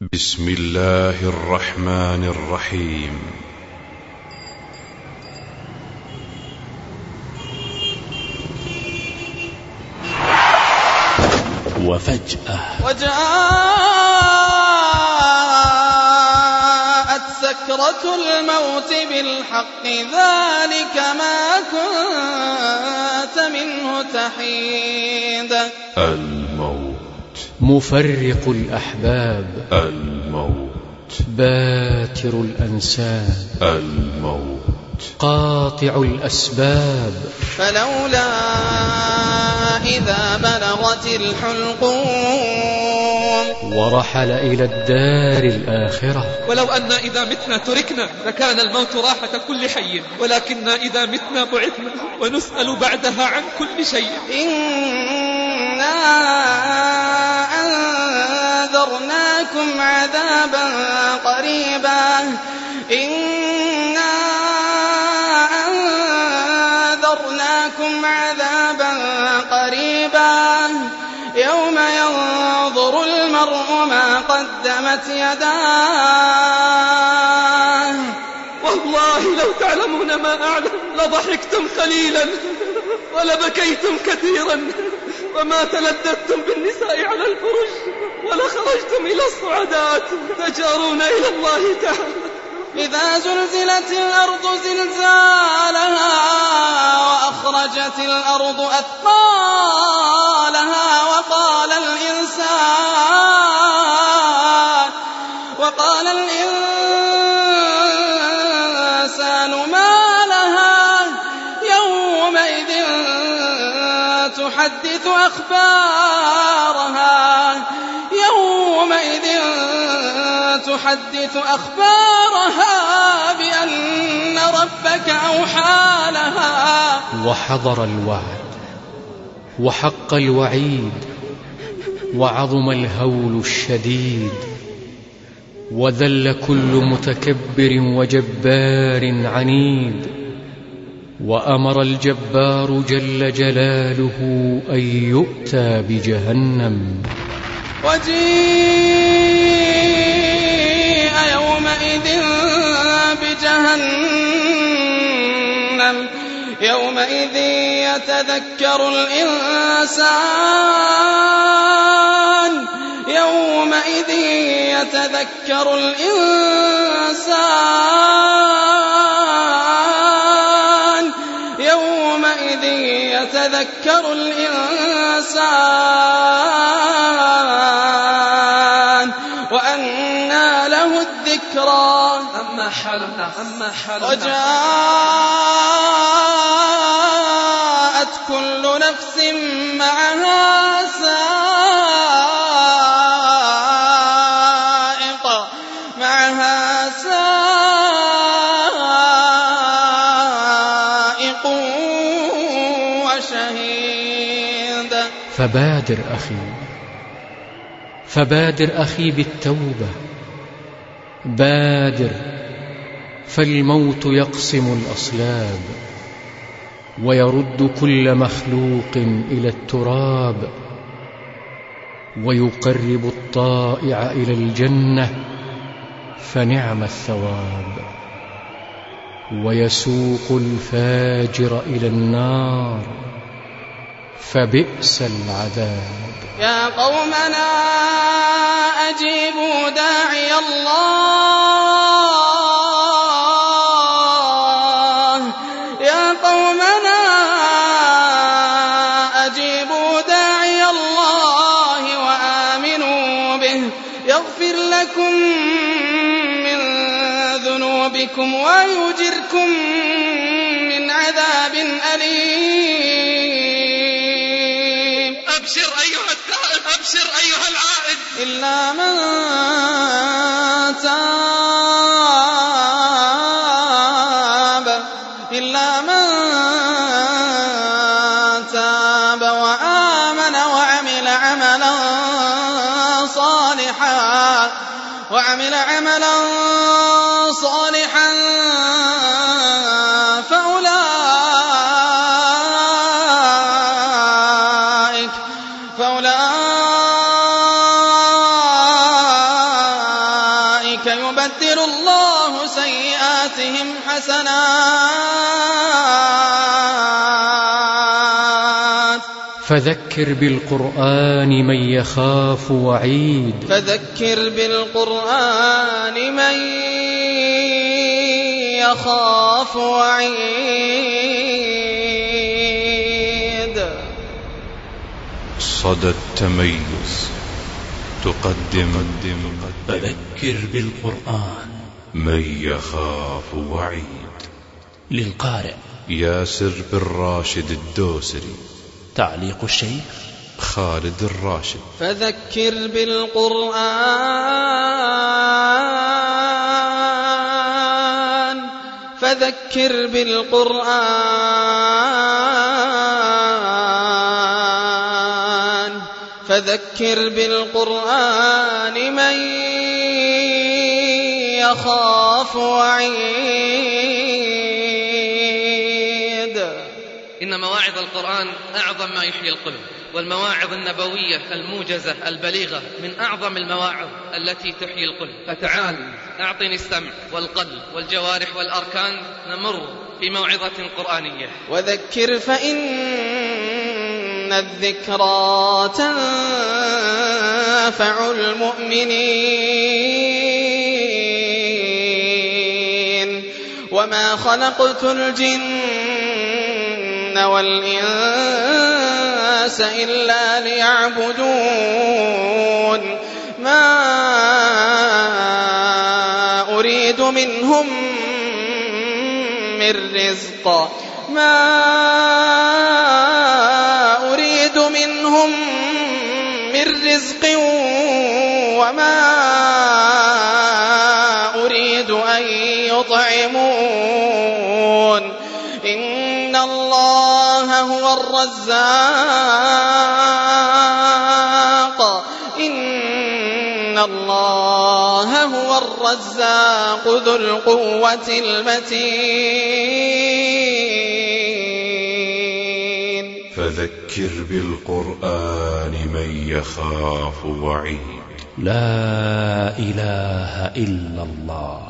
بسم الله الرحمن الرحيم. وفجأة وجاءت سكرة الموت بالحق ذلك ما كنت منه تحيد. مفرق الأحباب. الموت. باتر الأنساب. الموت. قاطع الأسباب. فلولا إذا بلغت الحلقوم. ورحل إلى الدار الآخرة. ولو أن إذا متنا تركنا لكان الموت راحة كل حي. ولكننا إذا متنا بعثنا ونسأل بعدها عن كل شيء. إنا أنذرناكم عذابا قريبا إنا أنذرناكم عذابا قريبا يوم ينظر المرء ما قدمت يداه لو تعلمون ما أعلم لضحكتم قليلا ولبكيتم كثيرا وما تلذذتم بالنساء على الفرش ولخرجتم إلى الصعدات تجارون إلى الله تعالى. إذا زلزلت الأرض زلزالها وأخرجت الأرض أثقالها وقال الإنسان تحدث أخبارها. يومئذ تحدث أخبارها بأن ربك أوحى لها. وحضر الوعد وحق الوعيد وعظم الهول الشديد وذل كل متكبر وجبار عنيد. وأمر الجبار جل جلاله أن يؤتى بجهنم. وجيء يومئذ بجهنم. يومئذ يتذكر الإنسان. يومئذ يتذكر الإنسان. يتذكر الإنسان وأنى له الذكرى. أما حالنا أما فبادر أخي فبادر أخي بالتوبة بادر فالموت يقسم الأصلاب ويرد كل مخلوق إلى التراب ويقرب الطائع إلى الجنة فنعم الثواب ويسوق الفاجر إلى النار. فبئس العذاب. يا قومنا أجيبوا داعي الله. يا قومنا أجيبوا داعي الله وآمنوا به. يغفر لكم من ذنوبكم ويجركم إلا من فذكر بالقرآن من يخاف وعيد. فذكر بالقرآن من يخاف وعيد. صدى التميز تقدم. فذكر بالقرآن من يخاف وعيد. للقارئ. ياسر بن راشد الدوسري. تعليق الشيخ. خالد الراشد. فذكر بالقرآن فذكر بالقرآن فذكر بالقرآن من يخاف وعيد. مواعظ القرآن أعظم ما يحيي القلب والمواعظ النبوية الموجزة البليغة من أعظم المواعظ التي تحيي القلب فتعال أعطني السمع والقلب والجوارح والأركان نمر في موعظة قرآنية. وذكر فإن الذكرى تنفع المؤمنين. وما خلقت الجن والإنس إلا ليعبدون ما أريد منهم من رزق ما الرزاق. إن الله هو الرزاق ذو القوة المتين. فذكر بالقرآن من يخاف وعيد. لا إله إلا الله.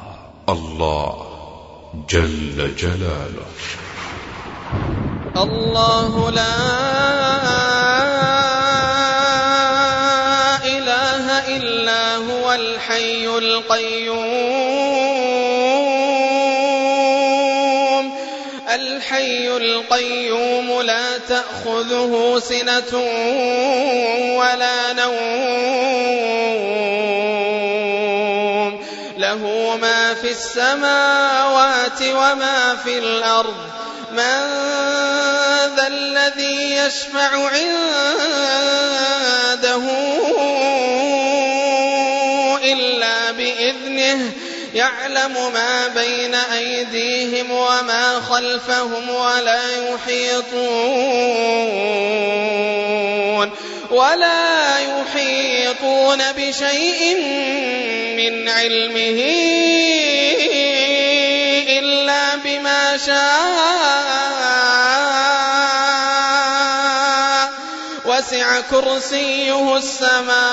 الله جل جلاله. الله لا إله إلا هو الحي القيوم. الحي القيوم لا تأخذه سنة ولا نوم. له ما في السماوات وما في الأرض. من ذا الذي يشفع عنده إلا بإذنه يعلم ما بين أيديهم وما خلفهم ولا يحيطون ولا يحيطون بشيء من علمه بما شاء وسع كرسيه السماوات.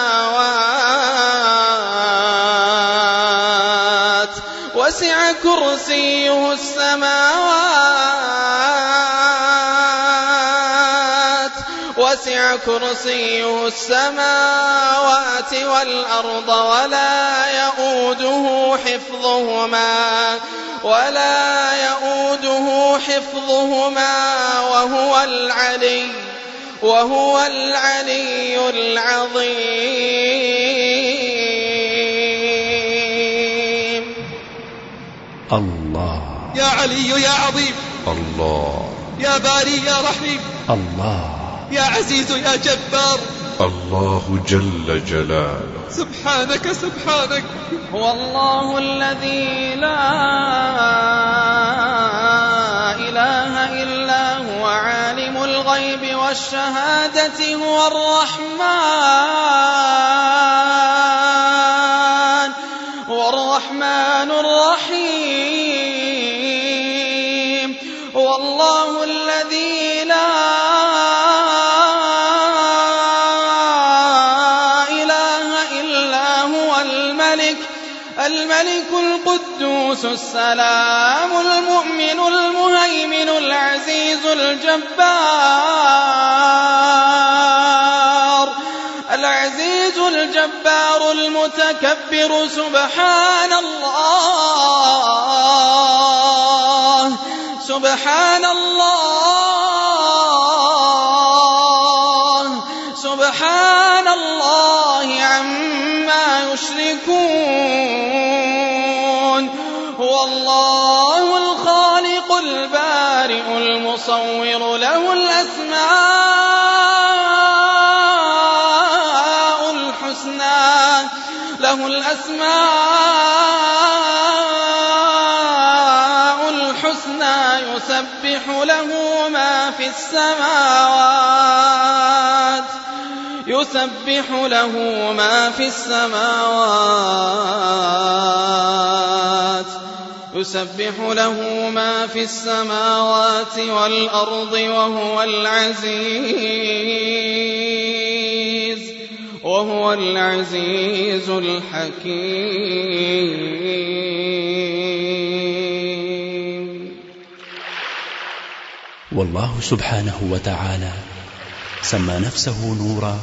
وسع كرسيه السماوات. وسع كرسيه السماوات والأرض ولا يؤوده حفظهما. ولا يؤوده حفظهما وهو العلي وهو العلي العظيم. الله. يا علي يا عظيم. الله. يا باري يا رحيم. الله. يا عزيز يا جبار. الله جل جلاله. سبحانك سبحانك. هو الله الذي لا إله إلا هو عالم الغيب والشهادة هو الرحمن. السلام المؤمن المهيمن العزيز الجبار العزيز الجبار المتكبر سبحان الله سبحان الله سبحان الله عما يشركون هو الله الخالق البارئ المصور له الأسماء الحسنى له الأسماء الحسنى يسبح له ما في السماوات يسبح له ما في السماوات يسبح له ما في السماوات والأرض وهو العزيز وهو العزيز الحكيم. والله سبحانه وتعالى سمى نفسه نورا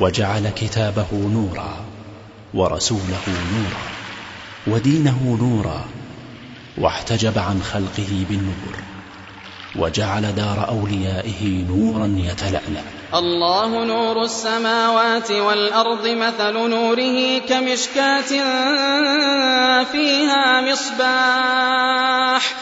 وجعل كتابه نورا ورسوله نورا ودينه نورا واحتجب عن خلقه بالنور وجعل دار أوليائه نورا يتلألأ. الله نور السماوات والأرض مثل نوره كمشكاة فيها مصباح.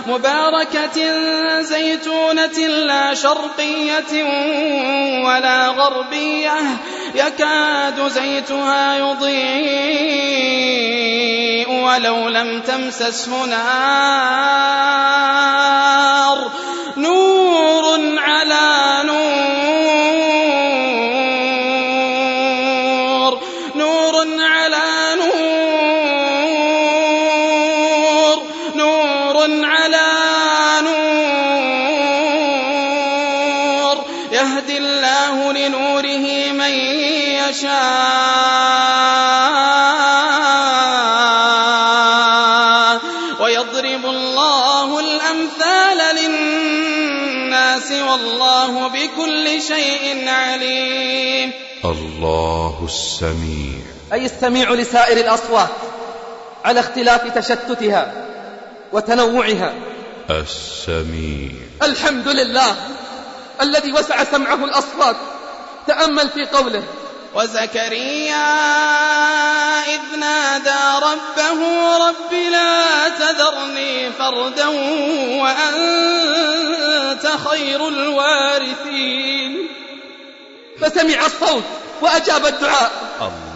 مباركة زيتونة لا شرقية ولا غربية يكاد زيتها يضيء ولو لم تمسسه نار. نور على نور. السميع. أي السميع لسائر الأصوات على اختلاف تشتتها وتنوعها. السميع. الحمد لله الذي وسع سمعه الأصوات. تأمل في قوله. وزكريا إذ نادى ربه رب لا تذرني فردا وأنت خير الوارثين. فسمع الصوت. وأجاب الدعاء. الله.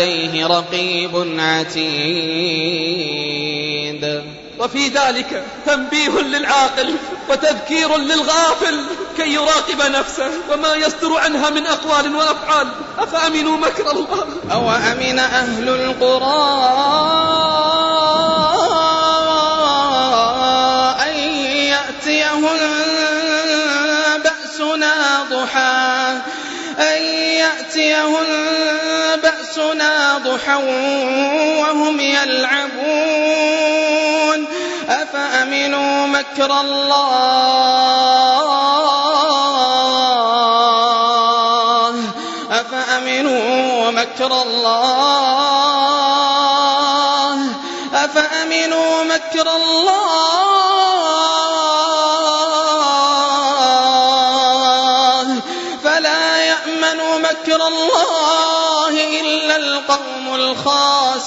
لديه رقيب عتيد. وفي ذلك تنبيه للعاقل وتذكير للغافل كي يراقب نفسه وما يصدر عنها من أقوال وأفعال. أفأمنوا مكر الله؟ أو أمن أهل القرى أن يأتيهم بأسنا ضحى أن يأتيهم بأسنا ضحى وهم يلعبون. أفأمنوا مكر الله؟ أفأمنوا مكر الله؟ أفأمنوا مكر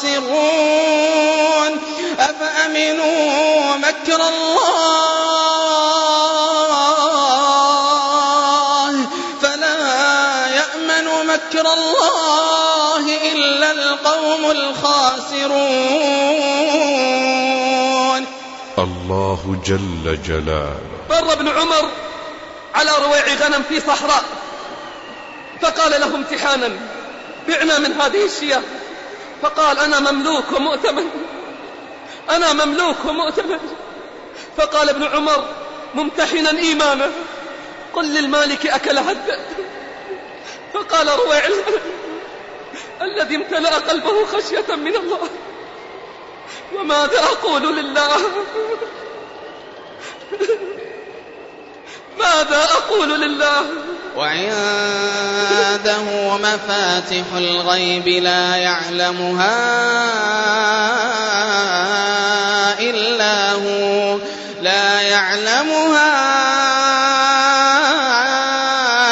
الخاسرون أفأمنوا مكر الله؟ فلا يأمن مكر الله إلا القوم الخاسرون. الله جل جلاله. مر ابن عمر على رويع غنم في صحراء فقال له امتحانا بعنا من هذه الشياة. فقال أنا مملوك ومؤتمن. أنا مملوك ومؤتمن. فقال ابن عمر ممتحنا إيمانه قل للمالك أكلها الذئب فقال رويع الذي امتلأ قلبه خشية من الله. وماذا أقول لله؟ ماذا أقول لله؟ وعنده مفاتح الغيب لا يعلمها إلا هو. لا يعلمها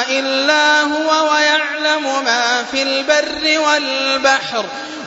إلا هو ويعلم ما في البر والبحر.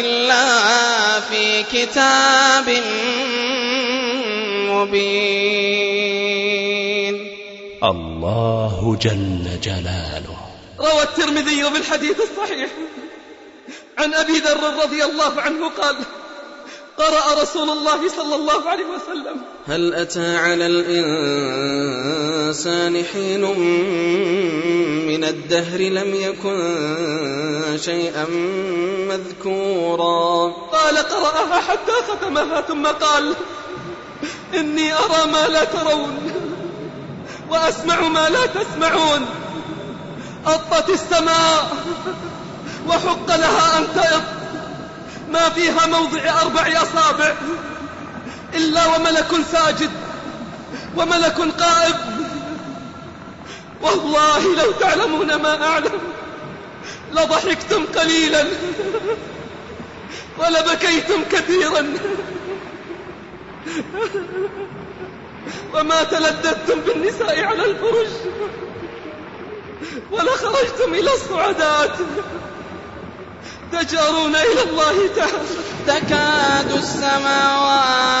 إلا في كتاب مبين. الله جل جلاله. روى الترمذي بالحديث الصحيح. عن أبي ذر رضي الله عنه قال قرأ رسول الله صلى الله عليه وسلم هل أتى على الإنسان حين من الدهر لم يكن شيئا مذكورا. قال قرأها حتى ختمها ثم قال إني أرى ما لا ترون وأسمع ما لا تسمعون. أطت السماء وحق لها أن تئط ما فيها موضع أربع أصابع إلا وملك ساجد وملك قائم والله لو تعلمون ما أعلم لضحكتم قليلا ولبكيتم كثيرا. وما تلذذتم بالنساء على الفرش ولخرجتم إلى الصعدات تجارون إلى الله تعالى. تكاد السماوات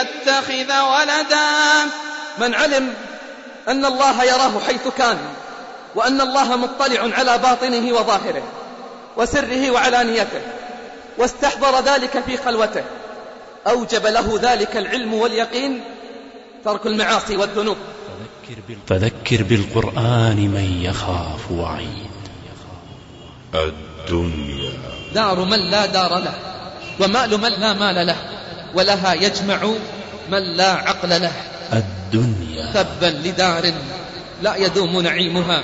يتخذ ولدا. من علم أن الله يراه حيث كان وأن الله مطلع على باطنه وظاهره وسره وعلانيته واستحضر ذلك في خلوته. أوجب له ذلك العلم واليقين ترك المعاصي والذنوب. فذكر بالقرآن من يخاف وعيد. الدنيا. دار من لا دار له ومال من لا مال له. ولها يجمع من لا عقل له. الدنيا. تبا لدار لا يدوم نعيمها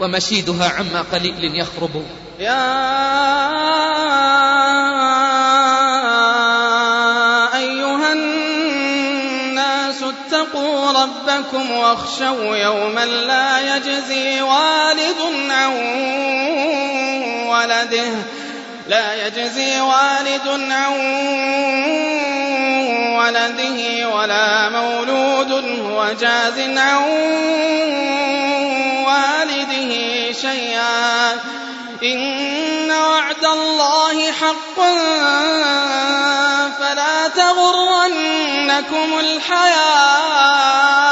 ومشيدها عما قليل يخرب. يا أيها الناس اتقوا ربكم واخشوا يوما لا يجزي والد عن ولده. لا يجزي والد عن ولده ولا مولود هو جاز عن والده شيئا. إن وعد الله حق فلا تغرنكم الحياة.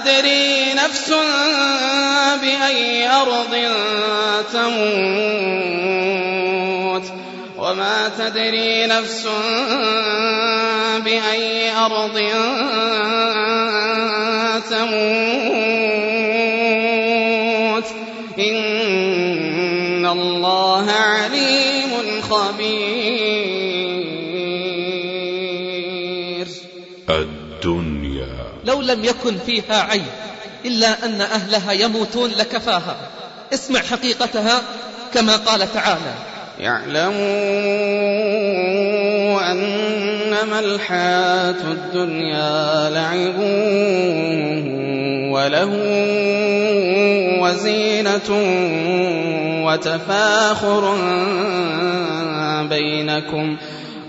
تدري نفس بأي أرض تموت وما تدري نفس بأي أرض تموت إن الله عليم خبير لم يكن فيها عيب إلا أن أهلها يموتون لكفاها. اسمع حقيقتها كما قال تعالى اعلموا أنما الحياة الدنيا لعب وله وزينة وتفاخر بينكم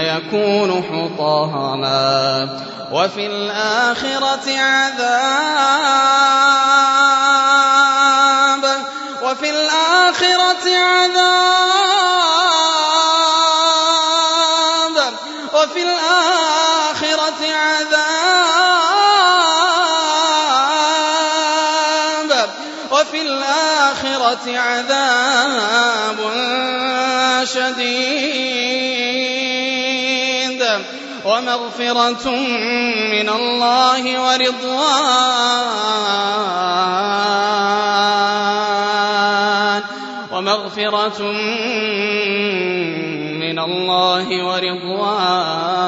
يكون حطاما. وفي الآخرة عذاب. وفي الآخرة عذاب. وفي الآخرة عذاب. وفي الآخرة عذاب. ومغفرة من الله ورضوان. ومغفرة من الله ورضوان.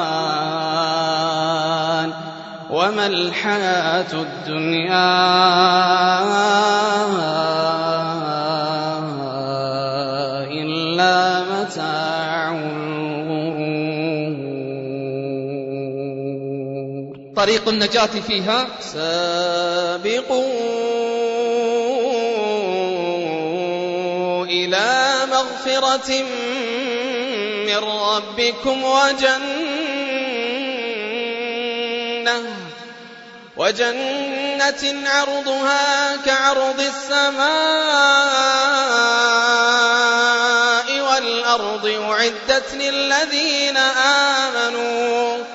وما الحياة الدنيا طريق النجاة فيها. سابقوا إلى مغفرة من ربكم وجنة وجنة عرضها كعرض السماء والأرض أعدت للذين آمنوا.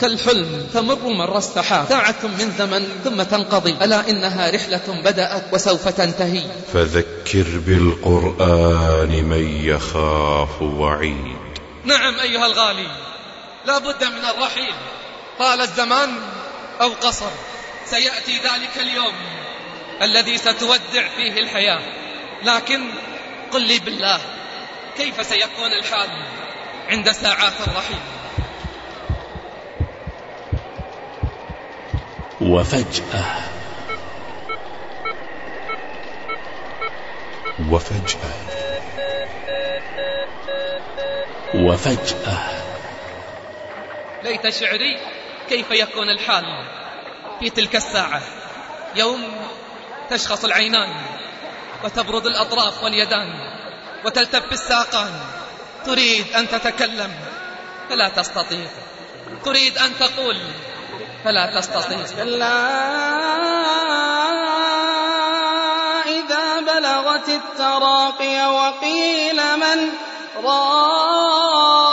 كالحلم تمر مر السحاب ساعة من زمن ثم تنقضي. ألا إنها رحلة بدأت وسوف تنتهي. فذكر بالقرآن من يخاف وعيد. نعم أيها الغالي لا بد من الرحيل. طال الزمان أو قصر سيأتي ذلك اليوم الذي ستودع فيه الحياة. لكن قل لي بالله كيف سيكون الحال عند ساعات الرحيل؟ وفجأة. وفجأة. وفجأة. ليت شعري كيف يكون الحال في تلك الساعة؟ يوم تشخص العينان وتبرد الأطراف واليدان وتلتف الساقان. تريد أن تتكلم فلا تستطيع. تريد أن تقول فلا تستطيع. كلا إذا بلغت التراقي وقيل من راق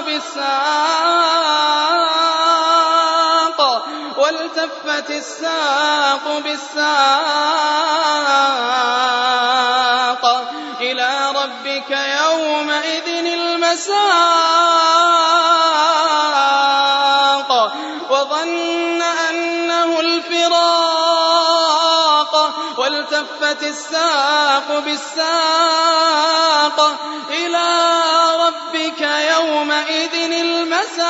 بالساق والتفت الساق بالساق. إلى ربك يومئذ المساق. وظن أنه الفراق والتفت الساق بالساق. إلى يومئذ المساق.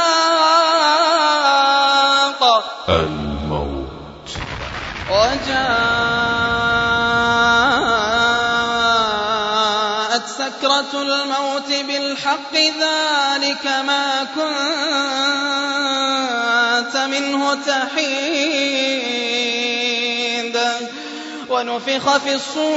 الموت. وجاءت سكرة الموت بالحق ذلك ما كنت منه تحيد. ونفخ في الصور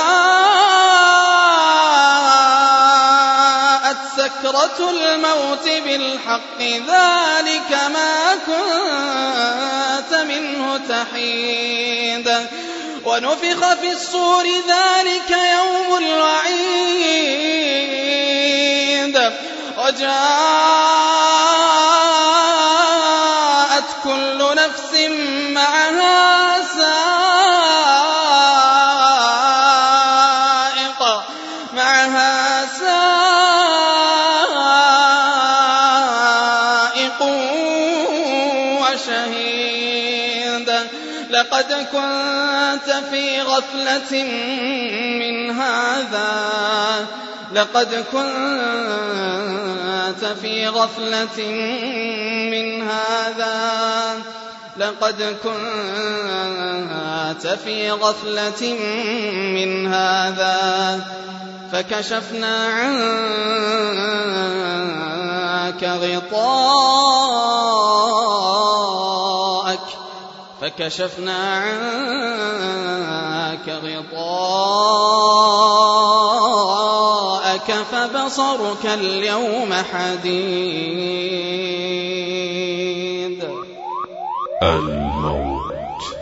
سكرة الموت بالحق ذلك ما كنت منه تحيد. ونفخ في الصور ذلك يوم الوعيد. وجاءت لقد كنت في غفلة من هذا. لقد كنت في غفلة من هذا. لقد كنت في غفلة من هذا. فكشفنا عنك غطاءك فكشفنا عنك غطاءك فبصرك اليوم حديد الموت.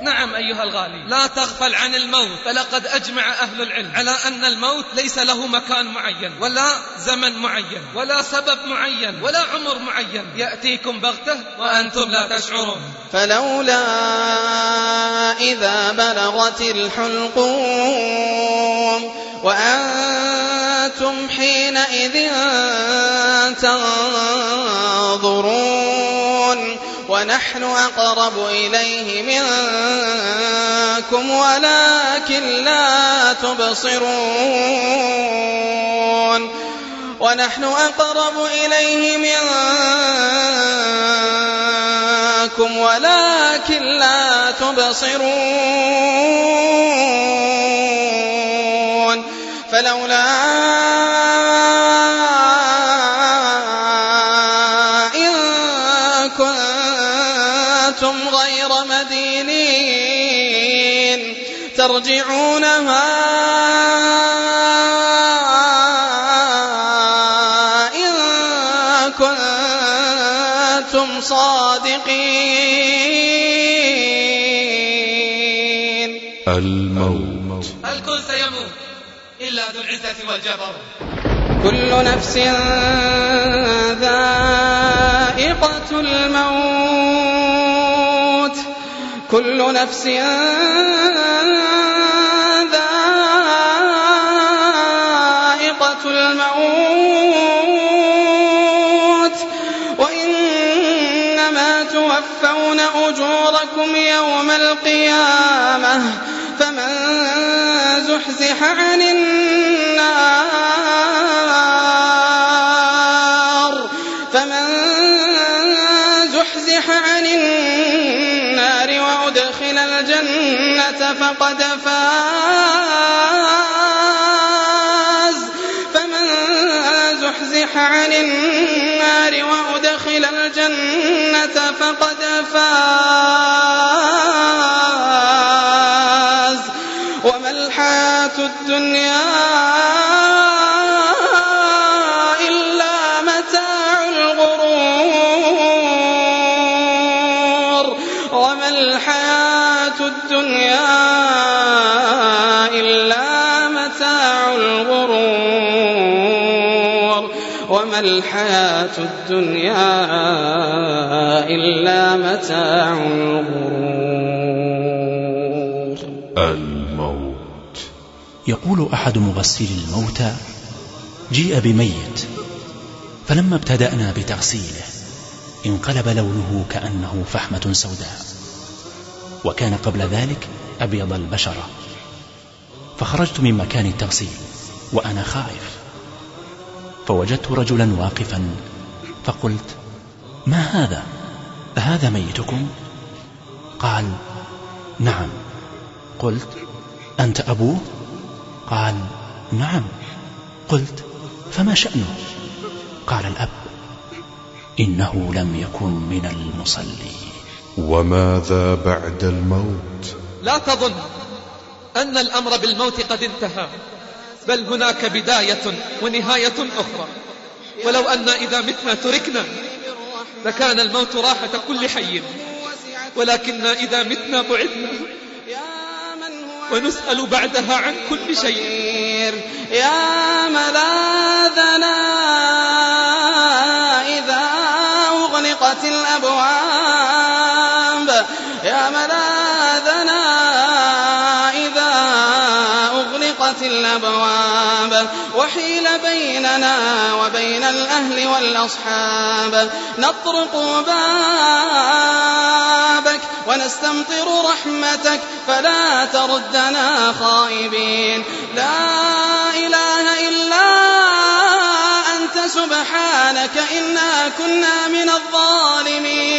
نعم أيها الغالي. لا تغفل عن الموت. فلقد أجمع أهل العلم. على أن الموت ليس له مكان معين ولا زمن معين ولا سبب معين ولا عمر معين. يأتيكم بغتة وأنتم لا تشعرون. فلولا إذا بلغت الحلقوم وأنتم حينئذ تنظرون ونحن أقرب إليه منكم ولكن لا تبصرون. ونحن أقرب إليه منكم ولكن لا تبصرون. فلولا ترجعونها إن كنتم صادقين. الموت. الكل سيموت إلا ذو العزة والجبر؟ كل نفس ذائقة الموت. كل نفس ذائقة الموت. وإنما توفون أجوركم يوم القيامة. فمن زحزح عن النار فقد فاز. فمن زحزح عن النار وأدخل الجنة فقد فاز. وما الحياة الدنيا وما الحياة الدنيا إلا متاع الغرور. الموت. يقول أحد مغسلي الموتى جيء بميت. فلما ابتدأنا بتغسيله انقلب لونه كأنه فحمة سوداء. وكان قبل ذلك أبيض البشرة. فخرجت من مكان التغسيل وأنا خائف. فوجدت رجلا واقفا فقلت ما هذا؟ هذا ميتكم؟ قال نعم. قلت أنت أبوه؟ قال نعم. قلت فما شأنه؟ قال الأب إنه لم يكن من المصلين. وماذا بعد الموت؟ لا تظن أن الأمر بالموت قد انتهى. بل هناك بداية ونهاية أخرى. ولو أن إذا متنا تركنا لكان الموت راحة كل حي. ولكن إذا متنا بعدنا ونسأل بعدها عن كل شيء. يا ملاذنا بيننا وبين الأهل والأصحاب. نطرق بابك ونستمطر رحمتك فلا تردنا خائبين. لا إله إلا أنت سبحانك إنا كنا من الظالمين.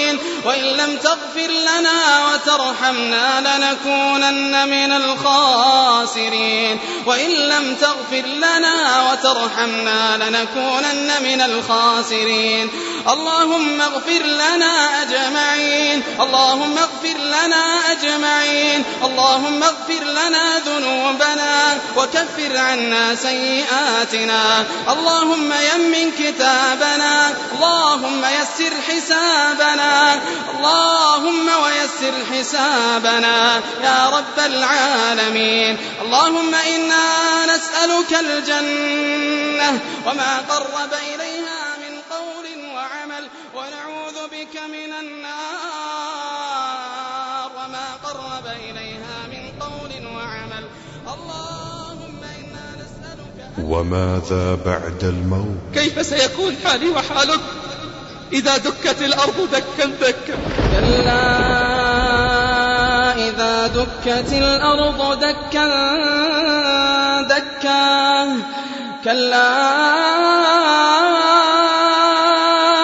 وإن لم تغفر لنا وترحمنا لنكونن من الخاسرين. وإن لم تغفر لنا وترحمنا لنكونن من الخاسرين. اللهم اغفر لنا أجمعين. اللهم اغفر لنا أجمعين. اللهم اغفر لنا ذنوبنا وكفر عنا سيئاتنا. اللهم يمن كتابنا. اللهم يسر حسابنا. اللهم ويسر حسابنا يا رب العالمين. اللهم إنا نسألك الجنة وما قرب إليها من قول وعمل ونعوذ بك من النار وما قرب إليها من قول وعمل. اللهم إنا نسألك وماذا بعد الموت؟ كيف سيكون حالي وحالك؟ إذا دكت الأرض دكا دكا. كلا إذا دكت الأرض دكا دكا. كلا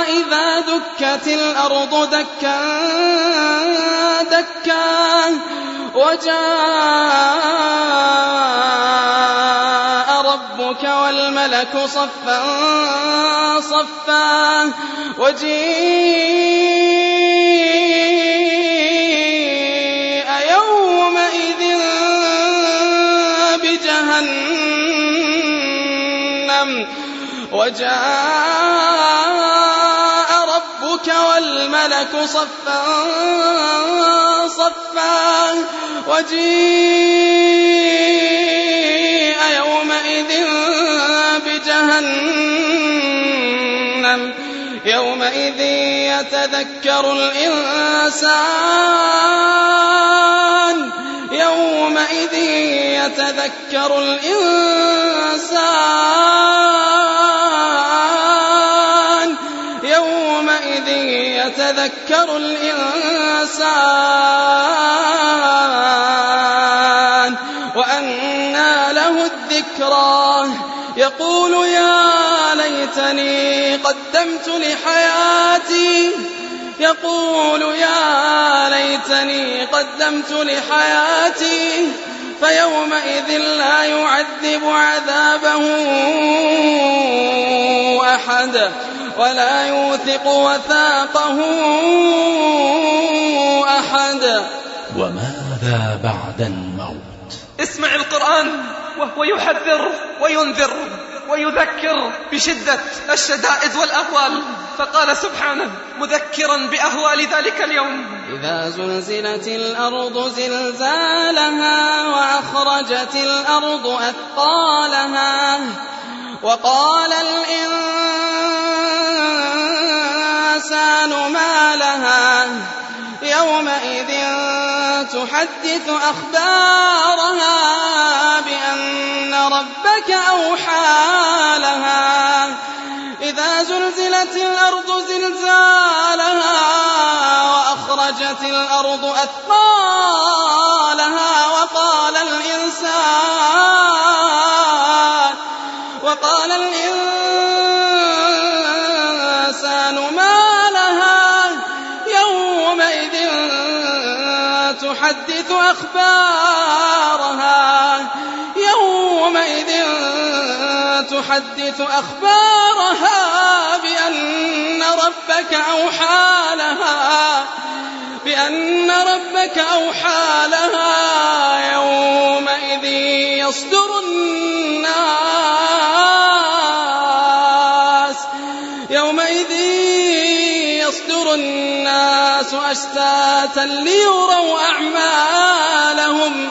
إذا دكت الأرض دكا دكا. وجاء ربك والملك صفا صفا وجيء يومئذ بجهنم وجاء والملك صفا صفا وجيء يومئذ بجهنم يومئذ يتذكر الإنسان يومئذ يتذكر الإنسان يتذكر الإنسان وأنى له الذكرى. يقول يا ليتني قدمت لحياتي. يقول يا ليتني قدمت لحياتي. فيومئذ لا يعذب عذابه أحد ولا يوثق وثاقه أحد. وماذا بعد الموت؟ اسمع القرآن وهو يحذر وينذر. ويذكر بشدة الشدائد والأهوال. فقال سبحانه مذكرا بأهوال ذلك اليوم. إذا زلزلت الأرض زلزالها وأخرجت الأرض أثقالها وقال الإنسان ما لها يومئذ تحدث أخبارها بأن ربك أوحى لها. إذا زلزلت الأرض زلزالها وأخرجت الأرض أثقالها وقال الإنسان وقال الإنسان ما لها؟ يومئذ تحدث أخبارها تحدث أخبارها بأن ربك أوحى لها بأن ربك أوحى لها يومئذ يصدر الناس يومئذ يصدر الناس أشتاتا ليروا أعمالهم.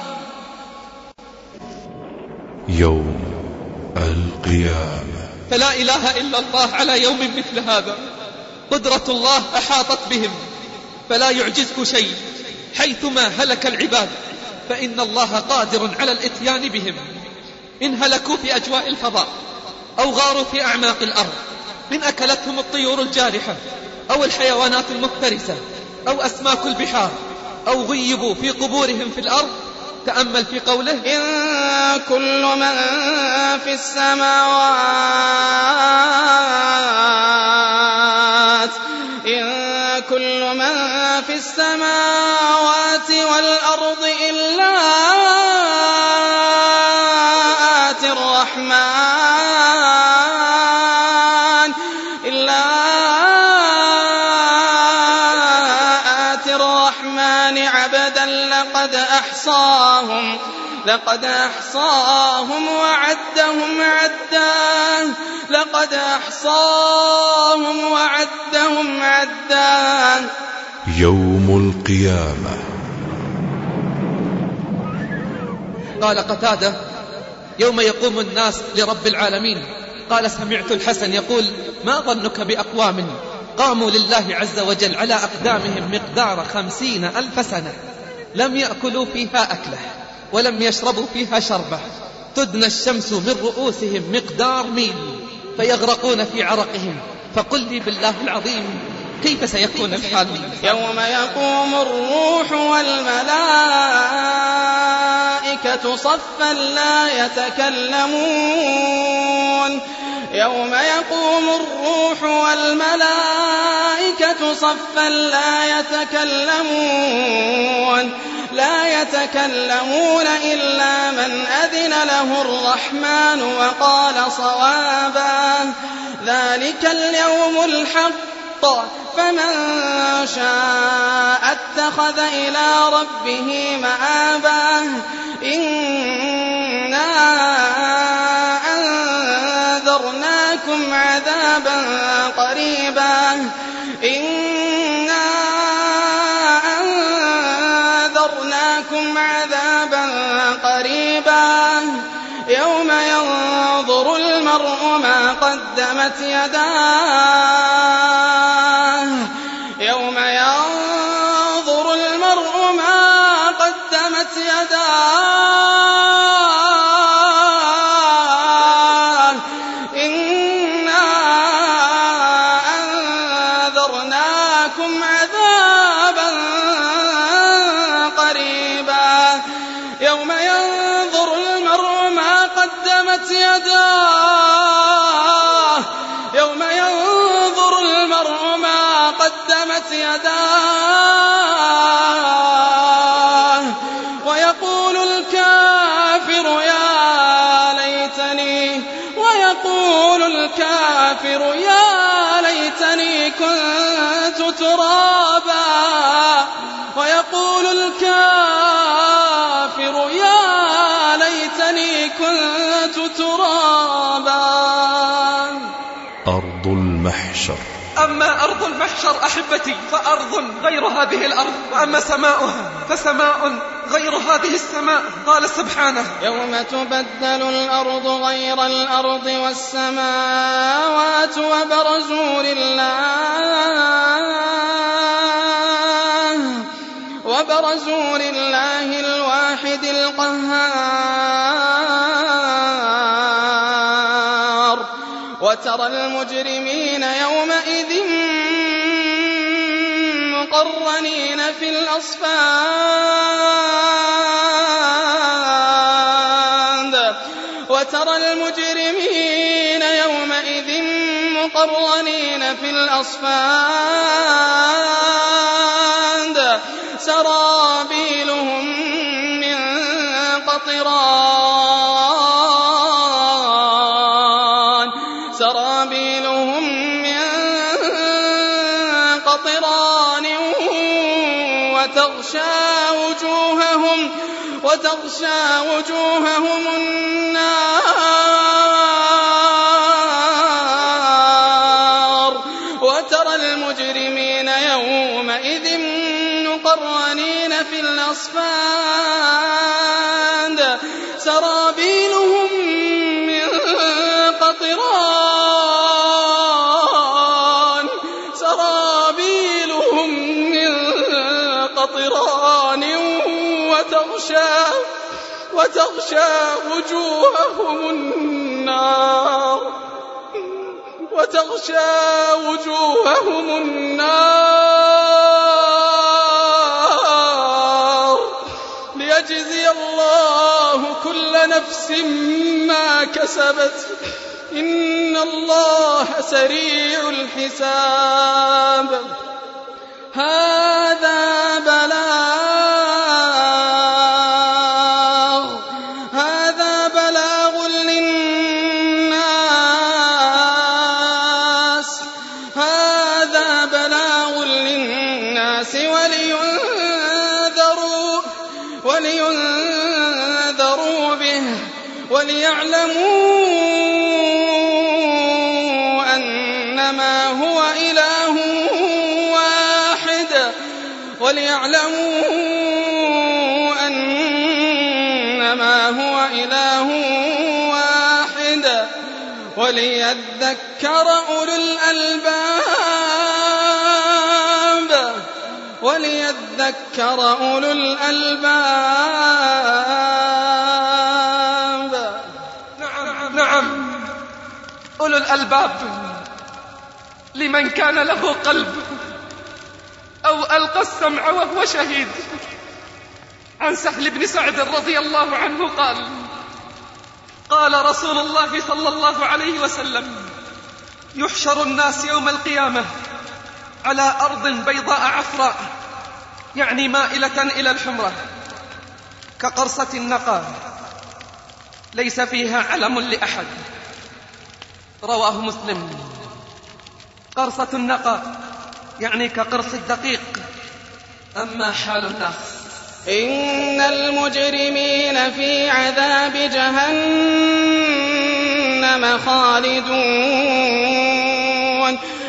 يوم القيامة. فلا إله إلا الله على يوم مثل هذا. قدرة الله أحاطت بهم فلا يعجزك شيء. حيثما هلك العباد فإن الله قادر على الإتيان بهم. إن هلكوا في أجواء الفضاء أو غاروا في أعماق الأرض إن أكلتهم الطيور الجارحة أو الحيوانات المفترسة أو أسماك البحار أو غيبوا في قبورهم في الأرض تأمل في قوله إن كل من في السماوات إن كل من في السماوات أحصاهم لقد أحصاهم وعدهم عدا لقد أحصاهم وعدهم عدا. يوم القيامة. قال قتادة يوم يقوم الناس لرب العالمين. قال سمعت الحسن يقول ما ظنك بأقوام قاموا لله عز وجل على أقدامهم مقدار خمسين ألف سنة؟ لم يأكلوا فيها أكلة ولم يشربوا فيها شربة. تدنى الشمس من رؤوسهم مقدار ميل فيغرقون في عرقهم. فقل لي بالله العظيم كيف سيكون الحال؟ يوم يقوم الروح والملائكة صفا لا يتكلمون. يوم يقوم الروح والملائكة صفا لا يتكلمون. لا يتكلمون إلا من أذن له الرحمن وقال صوابا. ذلك اليوم الحق. فمن شاء اتخذ إلى ربه مآبا. إنا أنذرناكم عذابا قريبا. إنا أنذرناكم عذابا قريبا. يوم ينظر المرء ما قدمت يداه. أما أرض المحشر أحبتي فأرض غير هذه الأرض. وأما سماؤها فسماء غير هذه السماء. قال سبحانه. يوم تبدل الأرض غير الأرض والسماوات وبرزوا لله وبرزوا لله الواحد القهار. وترى المجرمين يومئذ مقرنين في الأصفاد. وترى المجرمين يومئذ مقرنين في الأصفاد. وتغشى وجوههم وتغشى وجوههم النار. وتغشى وجوههم النار. ليجزي الله كل نفس ما كسبت. إن الله سريع الحساب. هذا ولينذروا به وليعلموا أنما هو إله واحد وليعلموا أنما هو إله واحد وليذكر أولو الألباب وليذكر أولو الألباب. نعم نعم. أولو الألباب. لمن كان له قلب أو ألقى السمع وهو شهيد. عن سهل بن سعد رضي الله عنه قال قال رسول الله صلى الله عليه وسلم يحشر الناس يوم القيامة على أرض بيضاء عفراء. يعني مائلة إلى الحمرة كقرصة النقى ليس فيها علم لأحد. رواه مسلم. قرصة النقى يعني كقرص الدقيق. أما حال الناس. إن المجرمين في عذاب جهنم خالدون.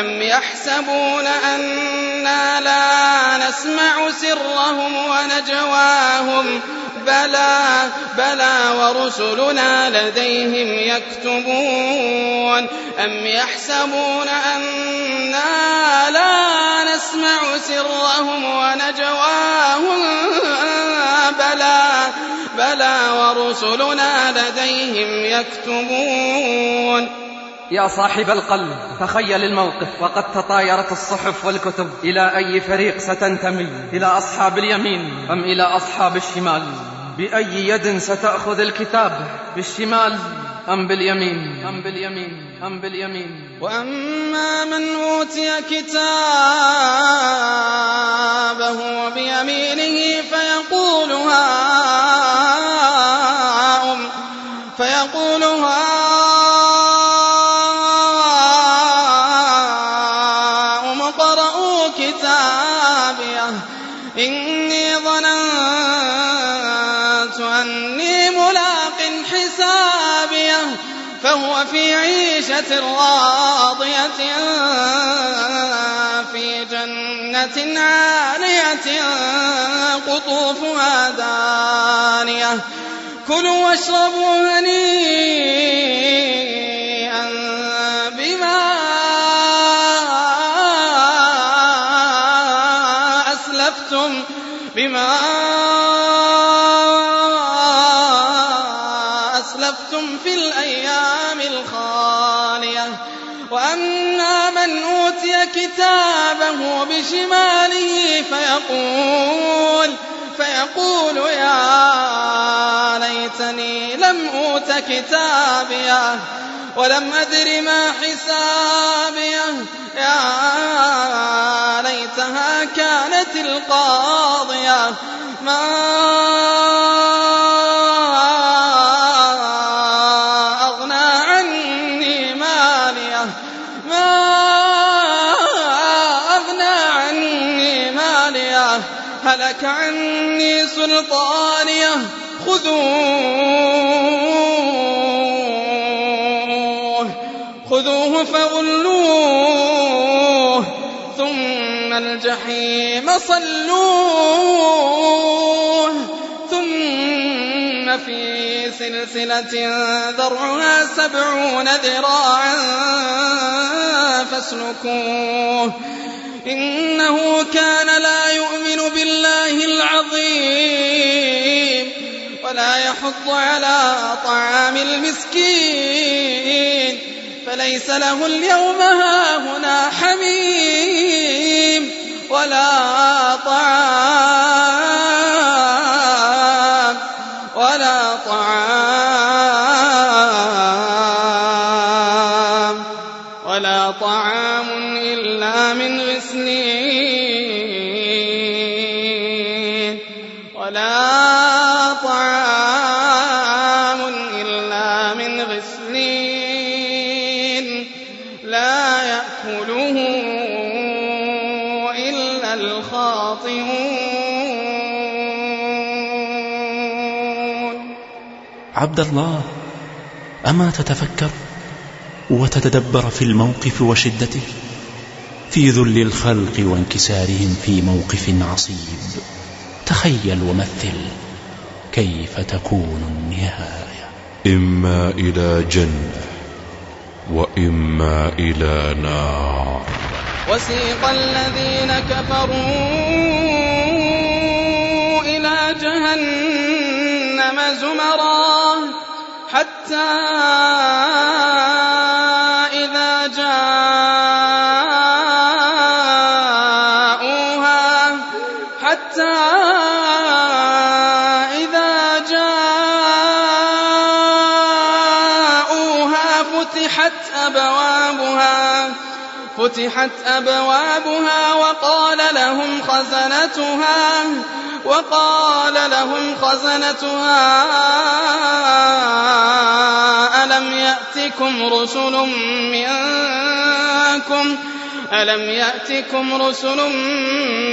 أم يحسبون أنا لا نسمع سرهم ونجواهم بلى بلى ورسلنا لديهم يكتبون أم يحسبون أنا لا نسمع سرهم ونجواهم بلى بلى ورسلنا لديهم يكتبون يا صاحب القلب تخيل الموقف وقد تطايرت الصحف والكتب. إلى أي فريق ستنتمي؟ إلى أصحاب اليمين أم إلى أصحاب الشمال؟ بأي يد ستأخذ الكتاب؟ بالشمال أم باليمين؟ أم باليمين؟ أم باليمين؟ وأما من أوتي كتابه بيمينه فيقول هاؤم عالية قطوفها دانية. كلوا واشربوا هنيئا. بشماله فيقول فيقول يا ليتني لم أوت كتابيه ولم أدر ما حسابيه. يا ليتها كانت القاضية. ما عني سلطانيه خذوه خذوه فغلوه ثم الجحيم صلوه ثم في سلسلة ذرعها سبعون ذراعا فاسلكوه إنه كان لا يؤمن بالله العظيم. يحض على طعام المسكين فليس له اليوم هاهنا حميم ولا طعام. عبد الله أما تتفكر وتتدبر في الموقف وشدته؟ في ذل الخلق وانكسارهم في موقف عصيب. تخيل ومثل كيف تكون النهاية؟ إما إلى جنة وإما إلى نار. وسيق الذين كفروا زمرا حتى إذا جاءوها حتى إذا جاءوها فتحت أبوابها فتحت أبوابها وقال لهم خزنتها. وقال لهم خزنتها ألم يأتكم رسل منكم ألم يأتكم رسل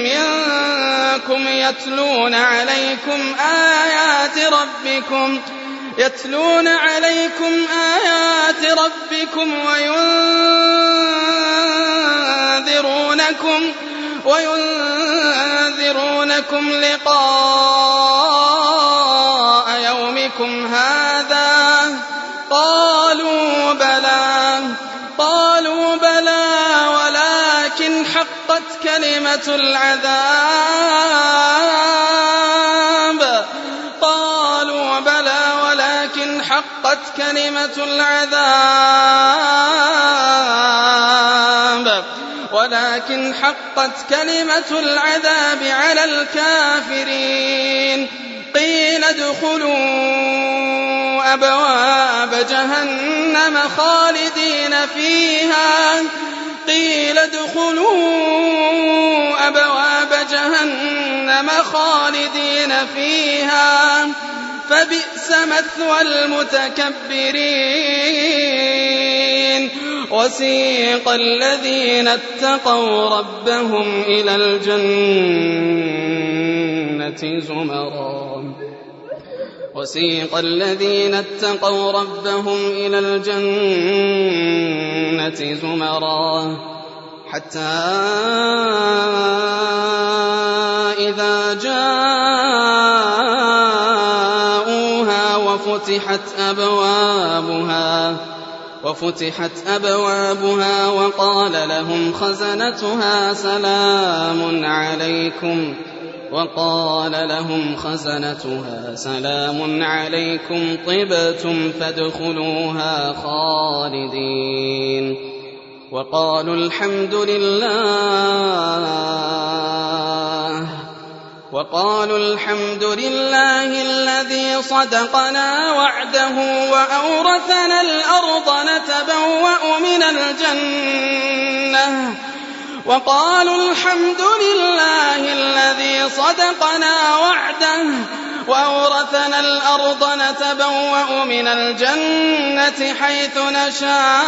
منكم يتلون عليكم آيات ربكم يتلون عليكم آيات ربكم وينذرونكم وينذرونكم لقاء يومكم هذا. قالوا بلى قالوا بلى ولكن حقت كلمة العذاب. قالوا بلى ولكن حقت كلمة العذاب. ولكن حقت كلمة العذاب على الكافرين. قيل ادخلوا أبواب جهنم خالدين فيها. قيل ادخلوا أبواب جهنم خالدين فيها. فبئس مثوى المتكبرين. وسيق الذين اتقوا ربهم إلى الجنة زمرا. وسيق الذين اتقوا ربهم إلى الجنة زمرا. حتى إذا جاءوها وفتحت أبوابها وفتحت أبوابها وقال لهم خزنتها سلام عليكم وقال لهم خزنتها سلام عليكم طبتم فادخلوها خالدين. وقالوا الحمد لله. وقالوا الحمد لله الذي صدقنا وعده وأورثنا الأرض نتبوأ من الجنة. وقالوا الحمد لله الذي صدقنا وعده وأورثنا الأرض نتبوأ من الجنة حيث نشاء.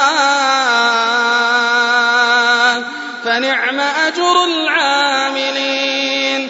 فنعم أجر العاملين.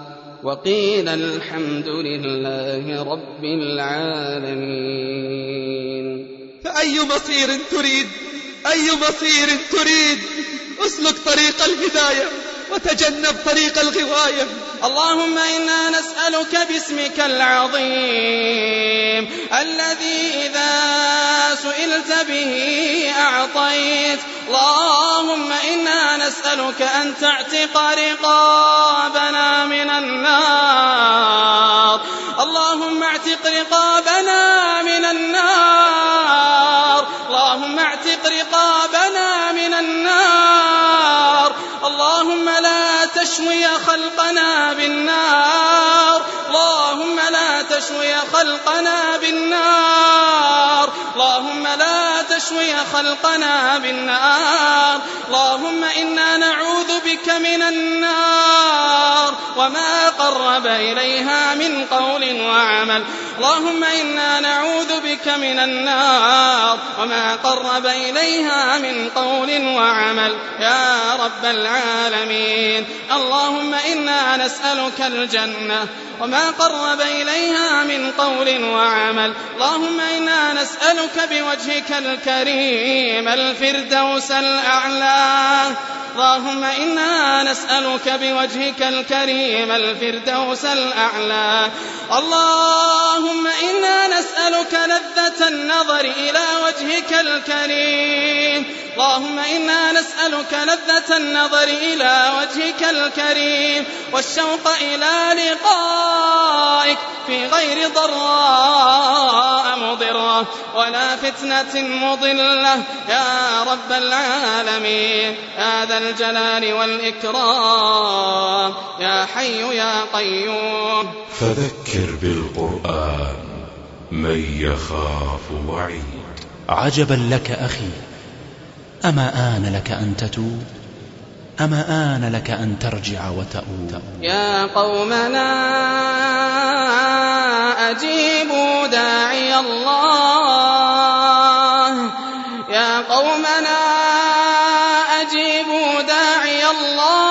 وقيل الحمد لله رب العالمين. فأي مصير تريد؟ أي مصير تريد؟ أسلك طريق الهداية. وتجنب طريق الغواية. اللهم إنا نسألك باسمك العظيم الذي إذا سئلت به أعطيت. اللهم إنا نسألك أن تعتق رقابنا من النار. تشوي خلقنا بالنار. اللهم إنا نعوذ بك من النار. وما قرب إليها من قول وعمل. اللهم إنا نعوذ بك من النار وما قرب إليها من قول وعمل. يا رب العالمين. اللهم إنا نسألك الجنة وما قرب إليها من قول وعمل. اللهم إنا نسألك بوجهك الكريم الفردوس الأعلى. اللهم إنا نسألك بوجهك الكريم الفردوس الأعلى. اللهم إنا نسألك لذة النظر إلى وجهك الكريم. اللهم إنا نسألك لذة النظر إلى وجهك الكريم والشوق إلى لقائك في غير ضراء مضرة ولا فتنة مضلة. يا رب العالمين يا ذا الجلال والإكرام يا حي يا قيوم. فذكر بالقرآن من يخاف وعيد. عجبا لك أخي أما آن لك أن تتوب؟ أما آن لك أن ترجع وتؤوب؟ يا قومنا أجيبوا داعي الله. يا قومنا أجيبوا داعي الله.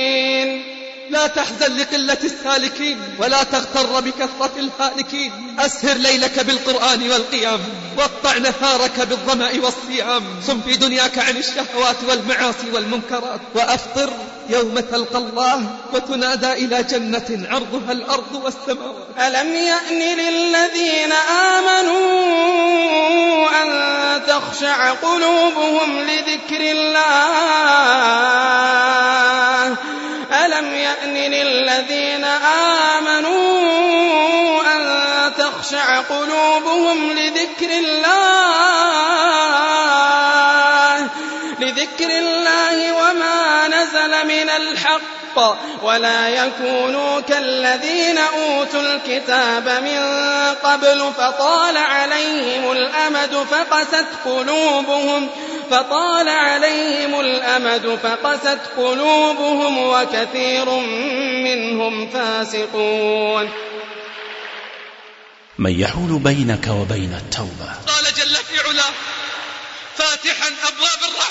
تحزن لقلة السالكين ولا تغتر بكثرة الهالكين. أسهر ليلك بالقرآن والقيام واقطع نهارك بالظمأ والصيام. صم في دنياك عن الشهوات والمعاصي والمنكرات وأفطر يوم تلقى الله وتنادى إلى جنة عرضها الأرض والسماوات. ألم يأن للذين آمنوا أن تخشع قلوبهم لذكر الله؟ ألم يأن للذين آمنوا أن تخشع قلوبهم لذكر الله لذكر الله وما نزل من الحق ولا يكونوا كالذين أوتوا الكتاب من قبل فطال عليهم الأمد فقست قلوبهم فطال عليهم الأمد فقست قلوبهم وكثير منهم فاسقون. من يحول بينك وبين التوبة. قال جل في علاه فاتحا أبواب الرحمة.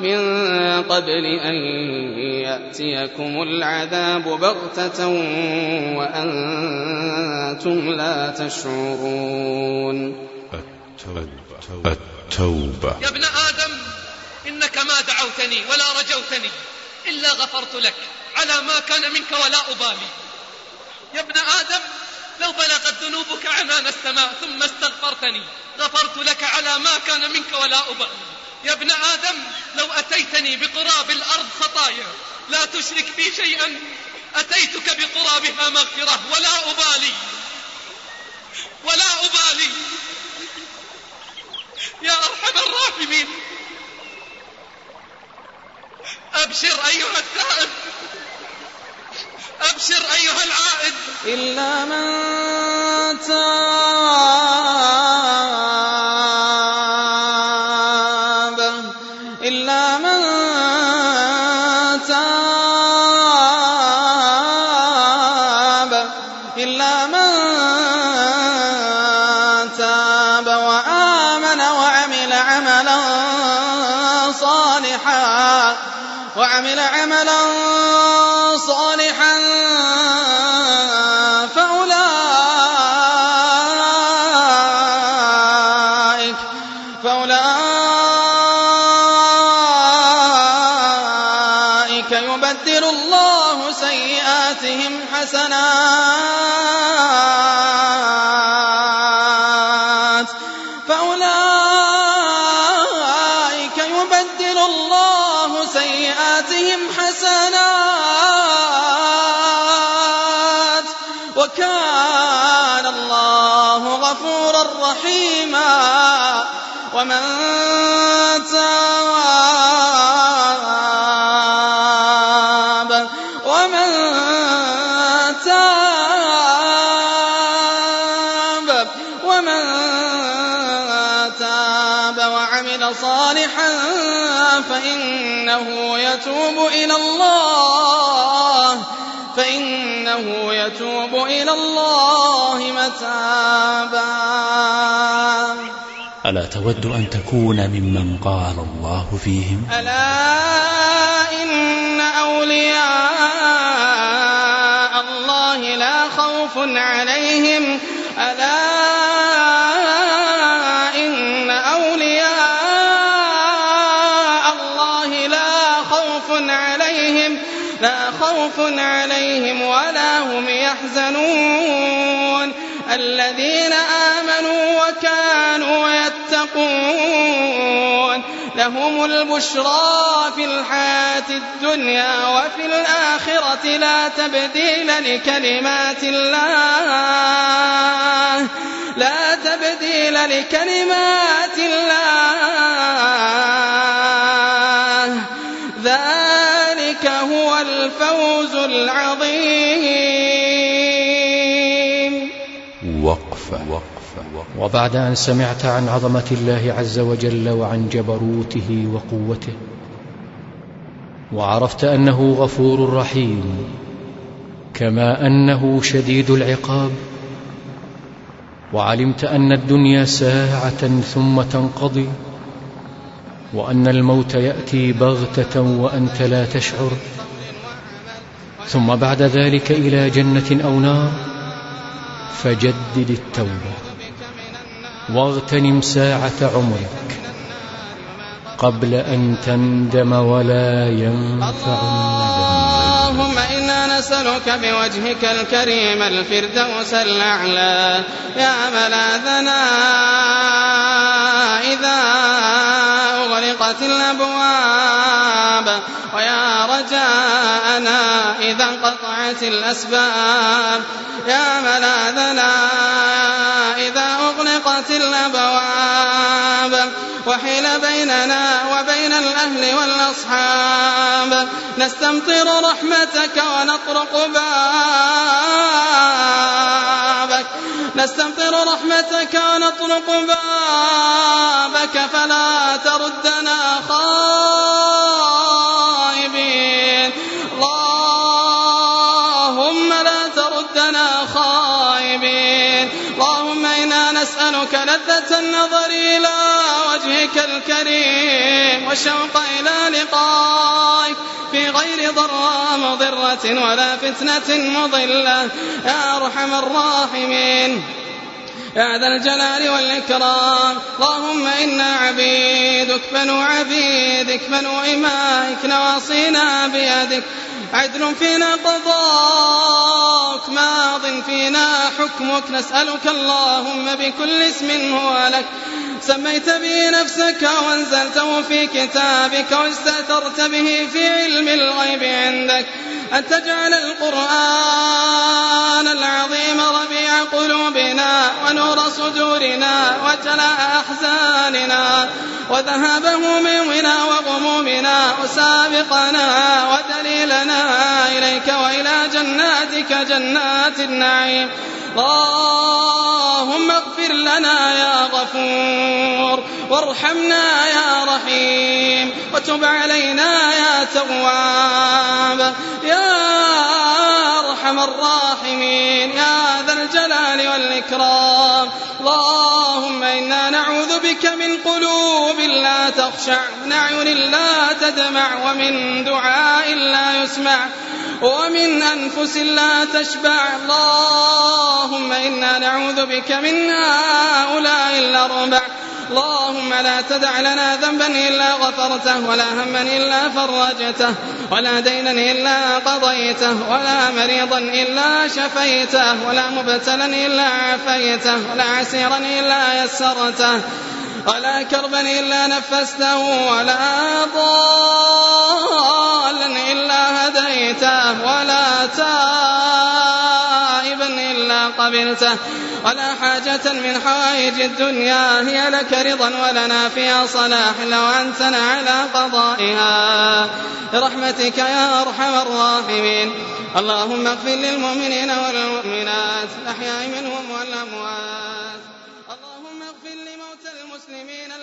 من قبل أن يأتيكم العذاب بغتة وأنتم لا تشعرون. التوبة. التوبة. يا ابن آدم إنك ما دعوتني ولا رجوتني إلا غفرت لك على ما كان منك ولا أبالي. يا ابن آدم لو بلغت ذنوبك عنان السماء ثم استغفرتني غفرت لك على ما كان منك ولا أبالي. يا ابن آدم لو أتيتني بقراب الأرض خطايا لا تشرك بي شيئا. أتيتك بقرابها مغفرة ولا أبالي. ولا أبالي. يا أرحم الراحمين. أبشر أيها التائب أبشر أيها العائد. إلا من تاب وعمل عملا رحيما ومن تاب ومن تاب ومن تاب وعمل صالحا فإنه يتوب إلى الله فإنه يتوب إلى الله متابا ألا تود أن تكون ممن قال الله فيهم؟ ألا إن أولياء الله لا خوف عليهم لهم البشرى في الحياة الدنيا وفي الآخرة لا تبديل لكلمات الله. لا تبديل لكلمات الله. ذلك هو الفوز العظيم. وقفة. وبعد أن سمعت عن عظمة الله عز وجل وعن جبروته وقوته وعرفت أنه غفور رحيم كما أنه شديد العقاب وعلمت أن الدنيا ساعة ثم تنقضي وأن الموت يأتي بغتة وأنت لا تشعر ثم بعد ذلك إلى جنة أو نار فجدد التوبة. واغتنم ساعة عمرك قبل أن تندم ولا ينفع اللهم إنا نسألك بوجهك الكريم الفردوس الأعلى يا ملاذنا إذا أغلقت الأبواب رجاءنا إذا انقطعت الأسباب. يا ملاذنا إذا أغلقت الأبواب. وحيل بيننا وبين الأهل والأصحاب. نستمطر رحمتك ونطرق بابك. نستمطر رحمتك ونطرق بابك. فلا تردنا خائبين وجهك الكريم والشوق إلى لقائك في غير ضراء مضرة ولا فتنة مضلة. يا أرحم الراحمين. يا ذا الجلال والإكرام. اللهم إنا عبيدك بنو عبيدك بنو إمائك نواصينا بيدك. عدل فينا قضاءك. ماض فينا حكمك. نسألك اللهم بكل اسم هو لك. سميت به نفسك وأنزلته في كتابك واستأثرت به في علم الغيب عندك. أن تجعل القرآن العظيم ربيع قلوبنا ونور صدورنا وجلاء أحزاننا. وذهاب همومنا وغمومنا وسابقنا ودليلنا إليك وإلى جناتك جنات النعيم. اللهم اغفر لنا يا غفور وارحمنا يا رحيم وتب علينا يا تواب. يا أرحم الراحمين. يا ذا الجلال والإكرام. اللهم إنا نعوذ بك من قلوب لا تخشع من أعين لا تدمع ومن دعاء لا يسمع ومن أنفس لا تشبع. اللهم إنا نعوذ بك من هؤلاء الأربع. اللهم لا تدع لنا ذنبا إلا غفرته ولا هما إلا فرجته ولا دينا إلا قضيته ولا مريضا إلا شفيته ولا مبتلا إلا عافيته ولا عسيرا إلا يسرته ولا كربا إلا نفسته ولا ضالا إلا هديته ولا تائبا إلا قبلته. ولا حاجة من حوائج الدنيا هي لك رضا ولنا فيها صلاح لو أنتنا على قضائها. برحمتك يا أرحم الراحمين. اللهم اغفر للمؤمنين والمؤمنات الأحياء منهم والأموات. المسلمين الذين شهدوا